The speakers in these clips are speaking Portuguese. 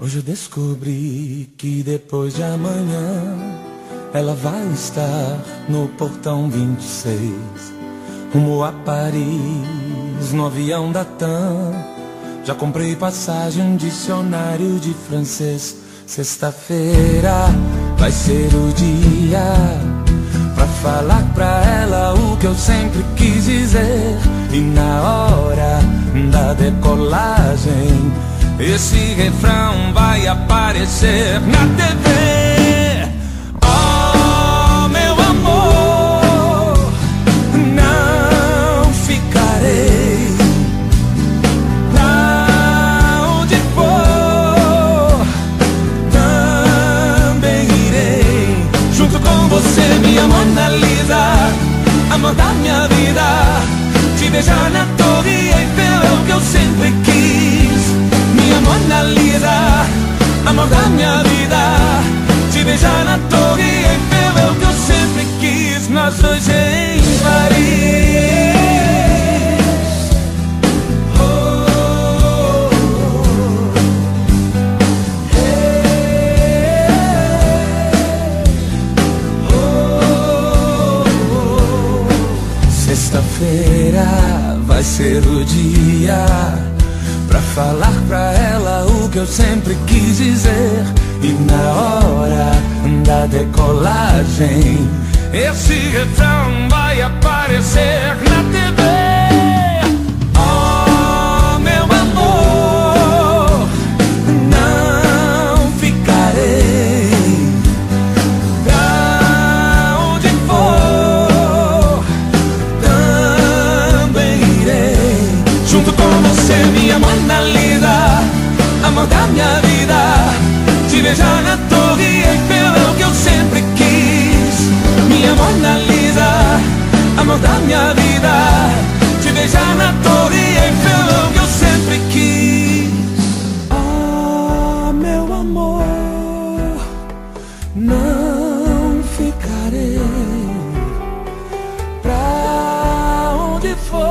Hoje eu descobri que depois de amanhã ela vai estar no portão 26, rumo a Paris, no avião da TAM. Já comprei passagem, um dicionário de francês. Sexta-feira vai ser o dia pra falar pra ela o que eu sempre quis dizer. E na hora da decolagem esse refrão vai aparecer na TV. Oh, meu amor, não ficarei. Pra onde for, também irei. Junto com você, minha Mona Lisa, amor da minha vida. Te beijar na torre Eiffel é o que eu sempre quis nós dois em Paris. Sexta-feira vai ser o dia Pra falar pra ela o que eu sempre quis dizer E na hora da decolagem Esse refrão vai aparecer na TV For.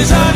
is I